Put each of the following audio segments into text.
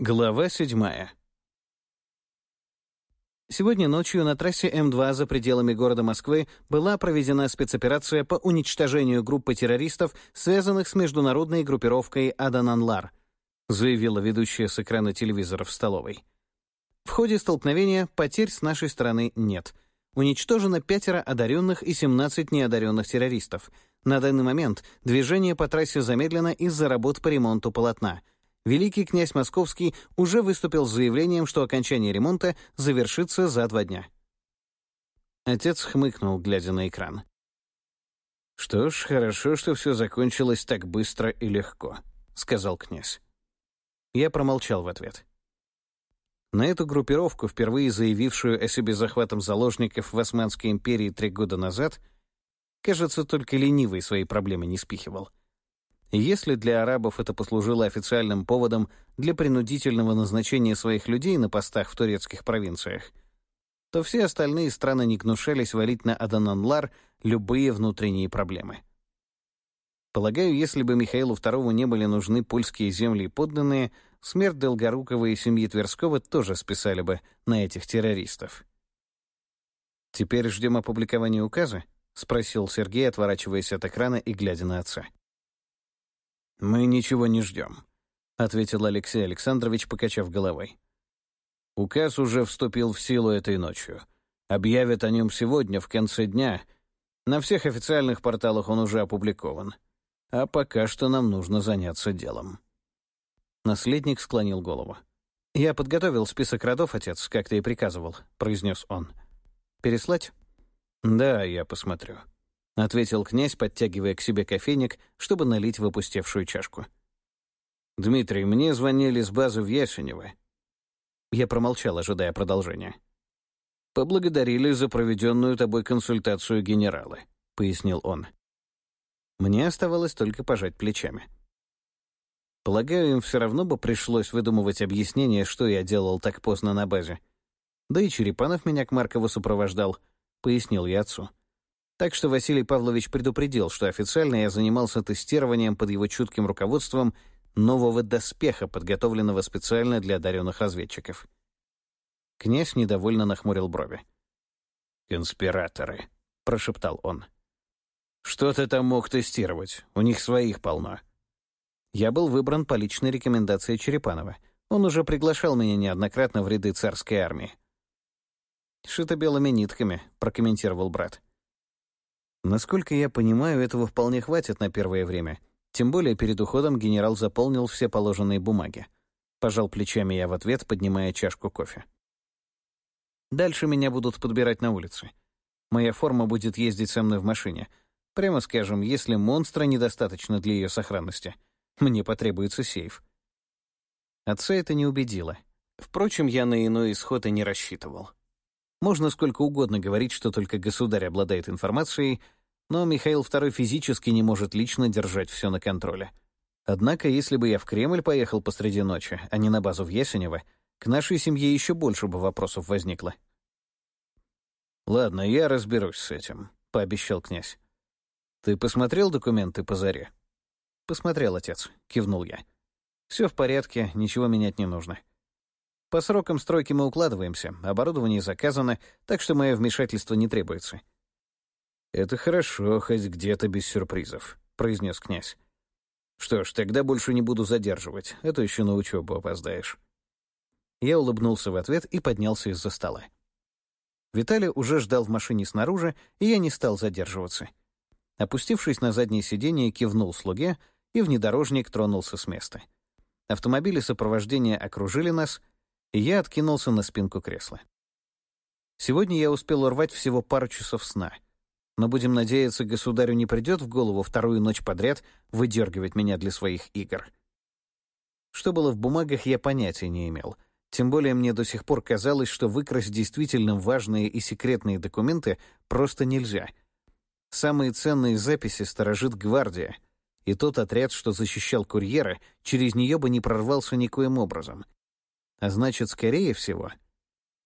Глава седьмая. Сегодня ночью на трассе М2 за пределами города Москвы была проведена спецоперация по уничтожению группы террористов, связанных с международной группировкой Адананлар, заявила ведущая с экрана телевизора в столовой. В ходе столкновения потерь с нашей стороны нет. Уничтожено пятеро одаренных и 17 неодаренных террористов. На данный момент движение по трассе замедлено из-за работ по ремонту полотна — великий князь Московский уже выступил с заявлением, что окончание ремонта завершится за два дня. Отец хмыкнул, глядя на экран. «Что ж, хорошо, что все закончилось так быстро и легко», — сказал князь. Я промолчал в ответ. На эту группировку, впервые заявившую о себе захватом заложников в Османской империи три года назад, кажется, только ленивый свои проблемы не спихивал. Если для арабов это послужило официальным поводом для принудительного назначения своих людей на постах в турецких провинциях, то все остальные страны не гнушались валить на Адананлар любые внутренние проблемы. Полагаю, если бы Михаилу II не были нужны польские земли и подданные, смерть Долгорукова и семьи Тверского тоже списали бы на этих террористов. «Теперь ждем опубликования указа?» — спросил Сергей, отворачиваясь от экрана и глядя на отца. «Мы ничего не ждем», — ответил Алексей Александрович, покачав головой. «Указ уже вступил в силу этой ночью. Объявят о нем сегодня, в конце дня. На всех официальных порталах он уже опубликован. А пока что нам нужно заняться делом». Наследник склонил голову. «Я подготовил список родов, отец, как ты и приказывал», — произнес он. «Переслать?» «Да, я посмотрю», — ответил князь, подтягивая к себе кофейник, чтобы налить в опустевшую чашку. «Дмитрий, мне звонили с базы в Ясенево». Я промолчал, ожидая продолжения. «Поблагодарили за проведенную тобой консультацию генералы», — пояснил он. Мне оставалось только пожать плечами. Полагаю, им все равно бы пришлось выдумывать объяснение, что я делал так поздно на базе. Да и Черепанов меня к Маркову сопровождал, — пояснил я отцу. Так что Василий Павлович предупредил, что официально я занимался тестированием под его чутким руководством нового доспеха, подготовленного специально для одаренных разведчиков. Князь недовольно нахмурил брови. «Конспираторы», — прошептал он. «Что ты там мог тестировать? У них своих полно». Я был выбран по личной рекомендации Черепанова. Он уже приглашал меня неоднократно в ряды царской армии. «Шито белыми нитками», — прокомментировал брат. Насколько я понимаю, этого вполне хватит на первое время. Тем более перед уходом генерал заполнил все положенные бумаги. Пожал плечами я в ответ, поднимая чашку кофе. Дальше меня будут подбирать на улице. Моя форма будет ездить со мной в машине. Прямо скажем, если монстра недостаточно для ее сохранности, мне потребуется сейф. Отца это не убедило. Впрочем, я на иной исход и не рассчитывал. Можно сколько угодно говорить, что только государь обладает информацией, но Михаил II физически не может лично держать все на контроле. Однако, если бы я в Кремль поехал посреди ночи, а не на базу в Ясенево, к нашей семье еще больше бы вопросов возникло. «Ладно, я разберусь с этим», — пообещал князь. «Ты посмотрел документы по заре?» «Посмотрел, отец», — кивнул я. «Все в порядке, ничего менять не нужно. По срокам стройки мы укладываемся, оборудование заказано, так что мое вмешательство не требуется». «Это хорошо, хоть где-то без сюрпризов», — произнес князь. «Что ж, тогда больше не буду задерживать, а то еще на учебу опоздаешь». Я улыбнулся в ответ и поднялся из-за стола. Виталий уже ждал в машине снаружи, и я не стал задерживаться. Опустившись на заднее сиденье, кивнул слуге, и внедорожник тронулся с места. Автомобили сопровождения окружили нас, и я откинулся на спинку кресла. Сегодня я успел урвать всего пару часов сна. Но, будем надеяться, государю не придет в голову вторую ночь подряд выдергивать меня для своих игр. Что было в бумагах, я понятия не имел. Тем более мне до сих пор казалось, что выкрасть действительно важные и секретные документы просто нельзя. Самые ценные записи сторожит гвардия, и тот отряд, что защищал курьера, через нее бы не прорвался никоим образом — а значит, скорее всего,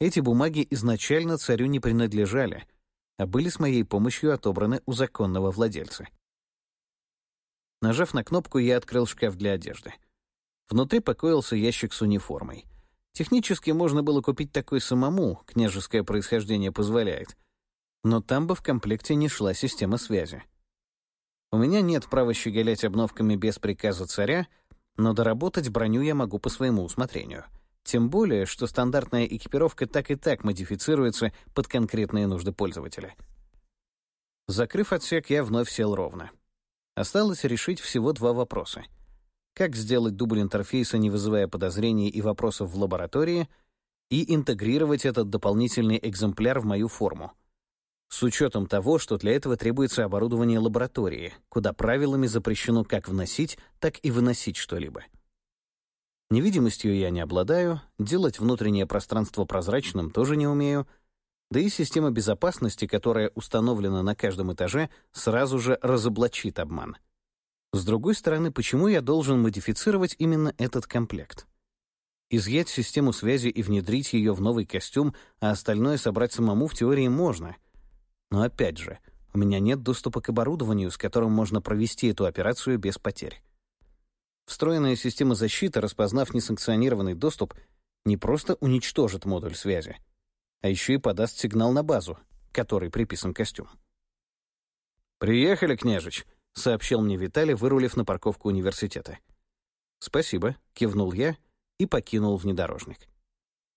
эти бумаги изначально царю не принадлежали, а были с моей помощью отобраны у законного владельца. Нажав на кнопку, я открыл шкаф для одежды. Внутри покоился ящик с униформой. Технически можно было купить такой самому, княжеское происхождение позволяет. Но там бы в комплекте не шла система связи. У меня нет права щеголять обновками без приказа царя, но доработать броню я могу по своему усмотрению. Тем более, что стандартная экипировка так и так модифицируется под конкретные нужды пользователя. Закрыв отсек, я вновь сел ровно. Осталось решить всего два вопроса. Как сделать дубль интерфейса, не вызывая подозрений и вопросов в лаборатории, и интегрировать этот дополнительный экземпляр в мою форму — с учетом того, что для этого требуется оборудование лаборатории, куда правилами запрещено как вносить, так и выносить что-либо. Невидимостью я не обладаю, делать внутреннее пространство прозрачным тоже не умею, да и система безопасности, которая установлена на каждом этаже, сразу же разоблачит обман. С другой стороны, почему я должен модифицировать именно этот комплект? Изъять систему связи и внедрить ее в новый костюм, а остальное собрать самому в теории можно — но опять же, у меня нет доступа к оборудованию, с которым можно провести эту операцию без потерь. Встроенная система защиты, распознав несанкционированный доступ, не просто уничтожит модуль связи, а еще и подаст сигнал на базу, которой приписан костюм. «Приехали, княжич», — сообщил мне Виталий, вырулив на парковку университета. «Спасибо», — кивнул я и покинул внедорожник.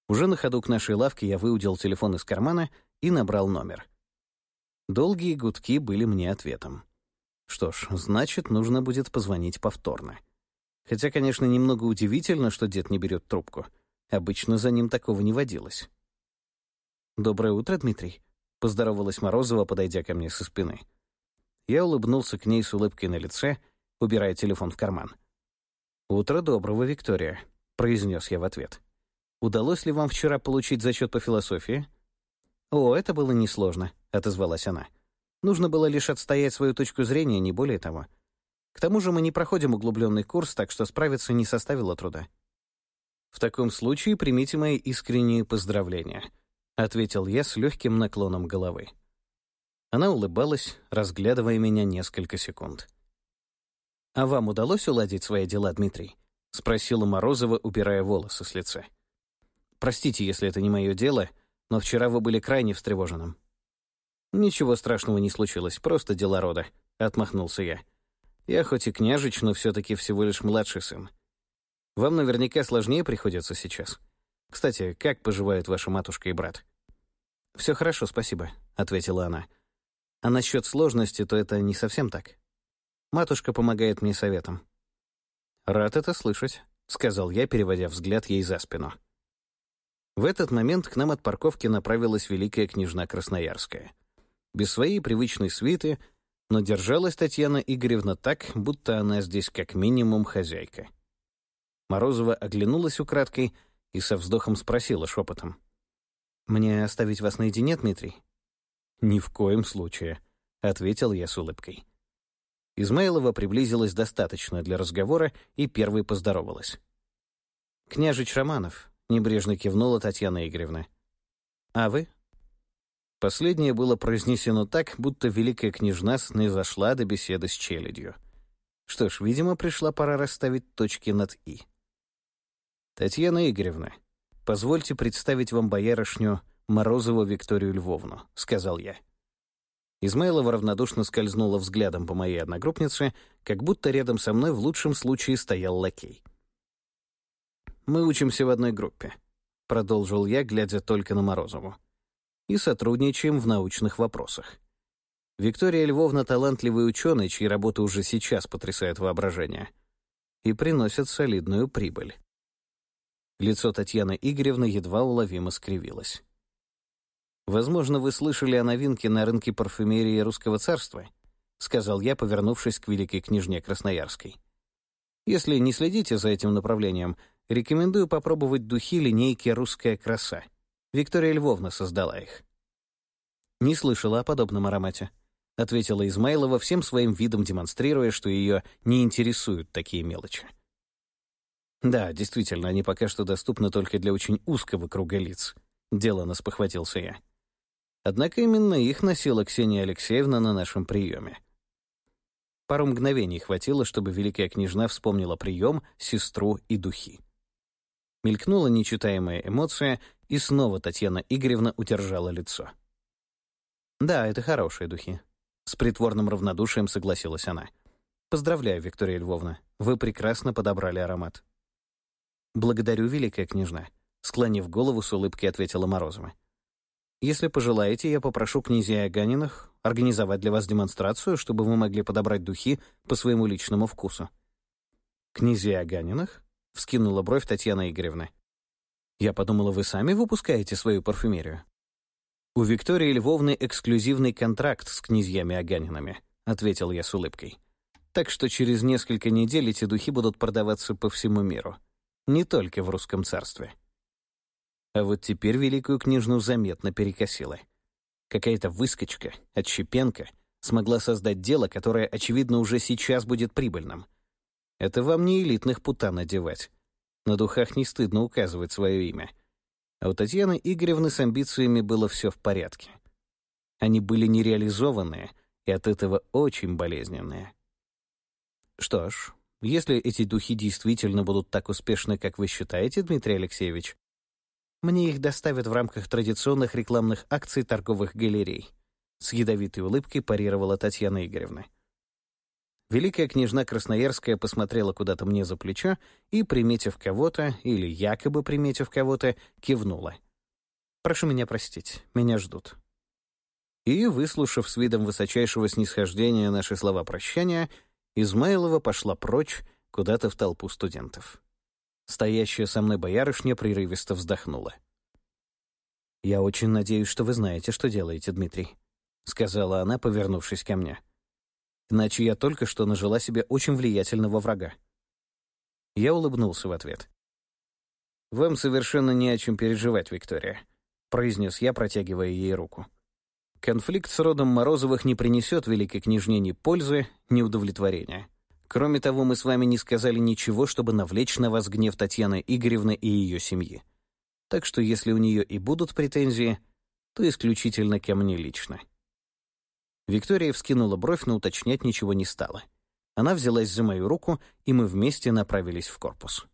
Уже на ходу к нашей лавке я выудил телефон из кармана и набрал номер — Долгие гудки были мне ответом. Что ж, значит, нужно будет позвонить повторно. Хотя, конечно, немного удивительно, что дед не берет трубку. Обычно за ним такого не водилось. «Доброе утро, Дмитрий», — поздоровалась Морозова, подойдя ко мне со спины. Я улыбнулся к ней с улыбкой на лице, убирая телефон в карман. «Утро доброго, Виктория», — произнес я в ответ. «Удалось ли вам вчера получить зачет по философии?» «О, это было несложно», — отозвалась она. «Нужно было лишь отстоять свою точку зрения, не более того. К тому же мы не проходим углубленный курс, так что справиться не составило труда». «В таком случае примите мои искренние поздравления», — ответил я с легким наклоном головы. Она улыбалась, разглядывая меня несколько секунд. «А вам удалось уладить свои дела, Дмитрий?» — спросила Морозова, убирая волосы с лица. «Простите, если это не мое дело», — но вчера вы были крайне встревоженным». «Ничего страшного не случилось, просто дела рода», — отмахнулся я. «Я хоть и княжич, но все-таки всего лишь младший сын. Вам наверняка сложнее приходится сейчас. Кстати, как поживают ваша матушка и брат?» «Все хорошо, спасибо», — ответила она. «А насчет сложности, то это не совсем так. Матушка помогает мне советом». «Рад это слышать», — сказал я, переводя взгляд ей за спину. В этот момент к нам от парковки направилась великая княжна Красноярская. Без своей привычной свиты, но держалась Татьяна Игоревна так, будто она здесь как минимум хозяйка. Морозова оглянулась украдкой и со вздохом спросила шепотом. «Мне оставить вас наедине, Дмитрий?» «Ни в коем случае», — ответил я с улыбкой. Измайлова приблизилась достаточно для разговора и первой поздоровалась. «Княжич Романов, — небрежно кивнула Татьяна Игоревна. «А вы?» Последнее было произнесено так, будто великая княжна снизошла до беседы с челядью. Что ж, видимо, пришла пора расставить точки над «и». «Татьяна Игоревна, позвольте представить вам боярышню Морозову Викторию Львовну», — сказал я. Измайлова равнодушно скользнула взглядом по моей одногруппнице, как будто рядом со мной в лучшем случае стоял лакей. Мы учимся в одной группе», — продолжил я, глядя только на Морозову. «И сотрудничаем в научных вопросах. Виктория Львовна — талантливый ученый, чьи работы уже сейчас потрясают воображение и приносят солидную прибыль». Лицо Татьяны Игоревны едва уловимо скривилось. «Возможно, вы слышали о новинке на рынке парфюмерии Русского царства», — сказал я, повернувшись к великой княжне Красноярской. «Если не следите за этим направлением, Рекомендую попробовать духи линейки «Русская краса». Виктория Львовна создала их. «Не слышала о подобном аромате», — ответила Измайлова, всем своим видом демонстрируя, что ее не интересуют такие мелочи. «Да, действительно, они пока что доступны только для очень узкого круга лиц», — делано спохватился я. Однако именно их носила Ксения Алексеевна на нашем приеме. Пару мгновений хватило, чтобы великая княжна вспомнила прием, сестру и духи. Мелькнула нечитаемая эмоция, и снова Татьяна Игоревна удержала лицо. «Да, это хорошие духи», — с притворным равнодушием согласилась она. «Поздравляю, Виктория Львовна, вы прекрасно подобрали аромат». «Благодарю, великая княжна», — склонив голову, с улыбкой ответила Морозова. «Если пожелаете, я попрошу князей Аганиных организовать для вас демонстрацию, чтобы вы могли подобрать духи по своему личному вкусу». «Князей Аганиных?» — вскинула бровь Татьяна Игоревна. «Я подумала, вы сами выпускаете свою парфюмерию». «У Виктории Львовны эксклюзивный контракт с князьями Аганинами», — ответил я с улыбкой. «Так что через несколько недель эти духи будут продаваться по всему миру. Не только в русском царстве». А вот теперь великую княжну заметно перекосило. Какая-то выскочка, отщепенка, смогла создать дело, которое, очевидно, уже сейчас будет прибыльным. Это вам не элитных путан одевать. На духах не стыдно указывать свое имя. А у Татьяны Игоревны с амбициями было все в порядке. Они были нереализованные и от этого очень болезненные. Что ж, если эти духи действительно будут так успешны, как вы считаете, Дмитрий Алексеевич, мне их доставят в рамках традиционных рекламных акций торговых галерей. С ядовитой улыбкой парировала Татьяна Игоревна. Великая княжна Красноярская посмотрела куда-то мне за плечо и, приметив кого-то, или якобы приметив кого-то, кивнула. «Прошу меня простить, меня ждут». И, выслушав с видом высочайшего снисхождения наши слова прощания, Измайлова пошла прочь куда-то в толпу студентов. Стоящая со мной боярышня прерывисто вздохнула. «Я очень надеюсь, что вы знаете, что делаете, Дмитрий», — сказала она, повернувшись ко мне. «Иначе я только что нажила себе очень влиятельного врага». Я улыбнулся в ответ. «Вам совершенно не о чем переживать, Виктория», — произнес я, протягивая ей руку. «Конфликт с родом Морозовых не принесет великой княжне ни пользы, ни удовлетворения. Кроме того, мы с вами не сказали ничего, чтобы навлечь на вас гнев Татьяны Игоревны и ее семьи. Так что если у нее и будут претензии, то исключительно ко мне лично». Виктория вскинула бровь, но уточнять ничего не стала. Она взялась за мою руку, и мы вместе направились в корпус.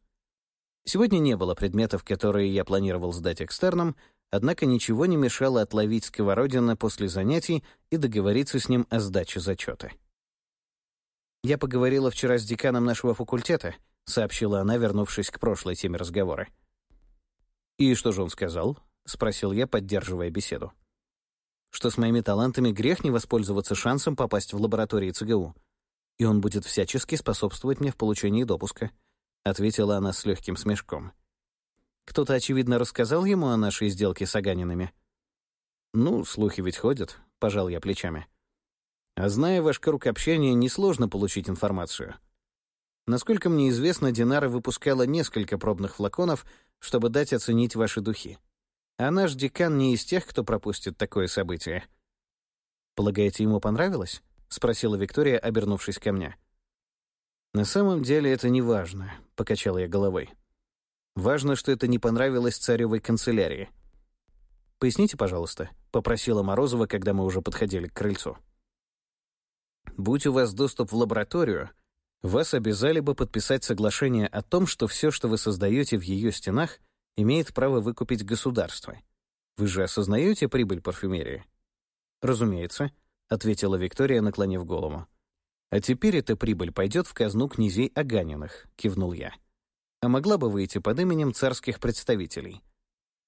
Сегодня не было предметов, которые я планировал сдать экстерном, однако ничего не мешало отловить Сковородина после занятий и договориться с ним о сдаче зачета. «Я поговорила вчера с деканом нашего факультета», — сообщила она, вернувшись к прошлой теме разговора. «И что же он сказал?» — спросил я, поддерживая беседу. «Что с моими талантами грех не воспользоваться шансом попасть в лаборатории ЦГУ, и он будет всячески способствовать мне в получении допуска», — ответила она с легким смешком. «Кто-то, очевидно, рассказал ему о нашей сделке с Аганинами?» «Ну, слухи ведь ходят», — пожал я плечами. А зная ваш круг общения, несложно получить информацию. Насколько мне известно, Динара выпускала несколько пробных флаконов, чтобы дать оценить ваши духи. А наш декан не из тех, кто пропустит такое событие. «Полагаете, ему понравилось?» — спросила Виктория, обернувшись ко мне. «На самом деле это не важно», — покачал я головой. «Важно, что это не понравилось царевой канцелярии». «Поясните, пожалуйста», — попросила Морозова, когда мы уже подходили к крыльцу. Будь у вас доступ в лабораторию, вас обязали бы подписать соглашение о том, что все, что вы создаете в ее стенах, имеет право выкупить государство. Вы же осознаете прибыль парфюмерии? Разумеется, ответила Виктория, наклонив голову. А теперь эта прибыль пойдет в казну князей Аганиных, кивнул я. А могла бы выйти под именем царских представителей.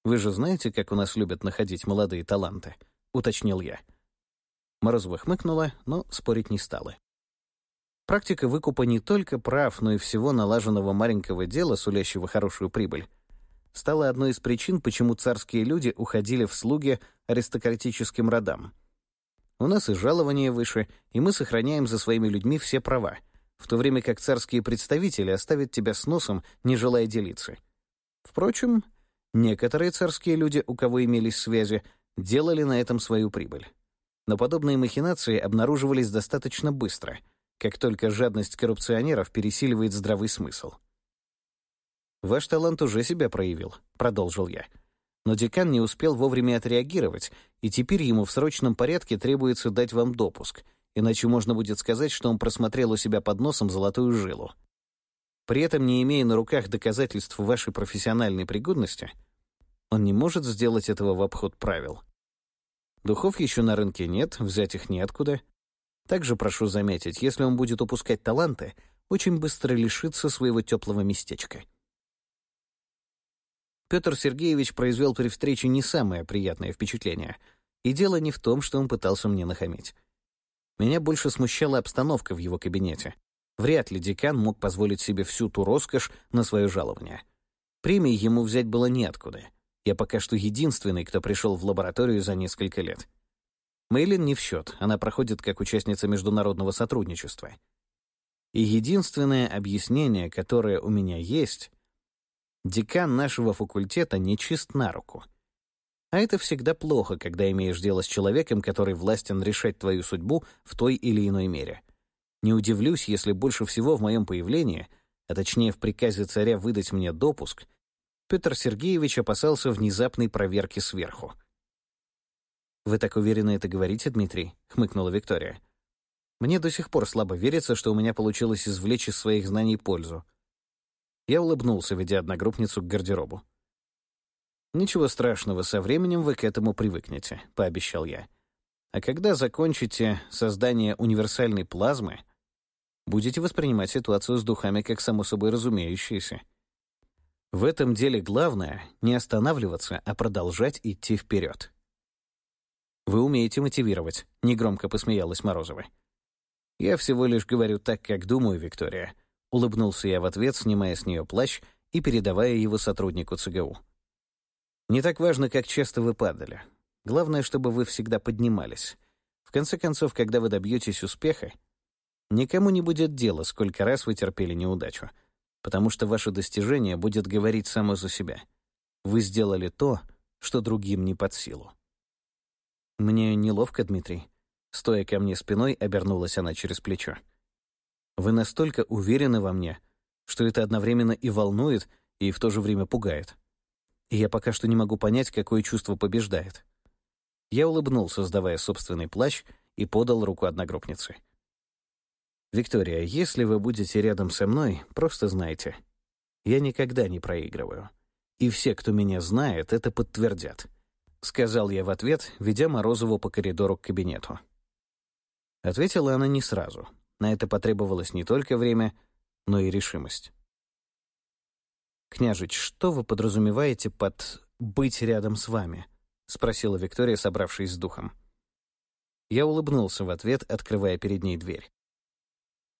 Вы же знаете, как у нас любят находить молодые таланты, уточнил я. Морозова хмыкнула, но спорить не стала. Практика выкупа не только прав, но и всего налаженного маленького дела, сулящего хорошую прибыль, стала одной из причин, почему царские люди уходили в слуги аристократическим родам. У нас и жалование выше, и мы сохраняем за своими людьми все права, в то время как царские представители оставят тебя с носом, не желая делиться. Впрочем, некоторые царские люди, у кого имелись связи, делали на этом свою прибыль. Но подобные махинации обнаруживались достаточно быстро, как только жадность коррупционеров пересиливает здравый смысл. «Ваш талант уже себя проявил», — продолжил я. Но декан не успел вовремя отреагировать, и теперь ему в срочном порядке требуется дать вам допуск, иначе можно будет сказать, что он просмотрел у себя под носом золотую жилу. При этом, не имея на руках доказательств вашей профессиональной пригодности, он не может сделать этого в обход правил. Духов еще на рынке нет, взять их неоткуда. Также прошу заметить, если он будет упускать таланты, очень быстро лишится своего теплого местечка. Петр Сергеевич произвел при встрече не самое приятное впечатление. И дело не в том, что он пытался мне нахамить. Меня больше смущала обстановка в его кабинете. Вряд ли декан мог позволить себе всю ту роскошь на свое жалование. Премии ему взять было неоткуда. Я пока что единственный, кто пришел в лабораторию за несколько лет. Мейлин не в счет, она проходит как участница международного сотрудничества. И единственное объяснение, которое у меня есть, декан нашего факультета не чист на руку. А это всегда плохо, когда имеешь дело с человеком, который властен решать твою судьбу в той или иной мере. Не удивлюсь, если больше всего в моем появлении, а точнее в приказе царя выдать мне допуск, Петр Сергеевич опасался внезапной проверки сверху. «Вы так уверенно это говорите, Дмитрий?» — хмыкнула Виктория. «Мне до сих пор слабо верится, что у меня получилось извлечь из своих знаний пользу. Я улыбнулся, ведя одногруппницу к гардеробу. «Ничего страшного, со временем вы к этому привыкнете», — пообещал я. «А когда закончите создание универсальной плазмы, будете воспринимать ситуацию с духами как само собой разумеющееся. В этом деле главное — не останавливаться, а продолжать идти вперед». «Вы умеете мотивировать», — негромко посмеялась Морозова. «Я всего лишь говорю так, как думаю, Виктория», Улыбнулся я в ответ, снимая с нее плащ и передавая его сотруднику ЦГУ. «Не так важно, как часто вы падали. Главное, чтобы вы всегда поднимались. В конце концов, когда вы добьетесь успеха, никому не будет дела, сколько раз вы терпели неудачу, потому что ваше достижение будет говорить само за себя. Вы сделали то, что другим не под силу». «Мне неловко, Дмитрий». Стоя ко мне спиной, обернулась она через плечо. Вы настолько уверены во мне, что это одновременно и волнует, и в то же время пугает. И я пока что не могу понять, какое чувство побеждает. Я улыбнулся, сдавая собственный плащ, и подал руку одногруппнице. «Виктория, если вы будете рядом со мной, просто знайте, я никогда не проигрываю. И все, кто меня знает, это подтвердят», — сказал я в ответ, ведя Морозову по коридору к кабинету. Ответила она не сразу, на это потребовалось не только время, но и решимость. «Княжич, что вы подразумеваете под «быть рядом с вами»?» — спросила Виктория, собравшись с духом. Я улыбнулся в ответ, открывая перед ней дверь.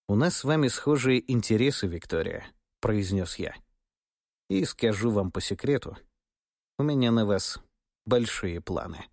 «У нас с вами схожие интересы, Виктория», — произнес я. «И скажу вам по секрету, у меня на вас большие планы».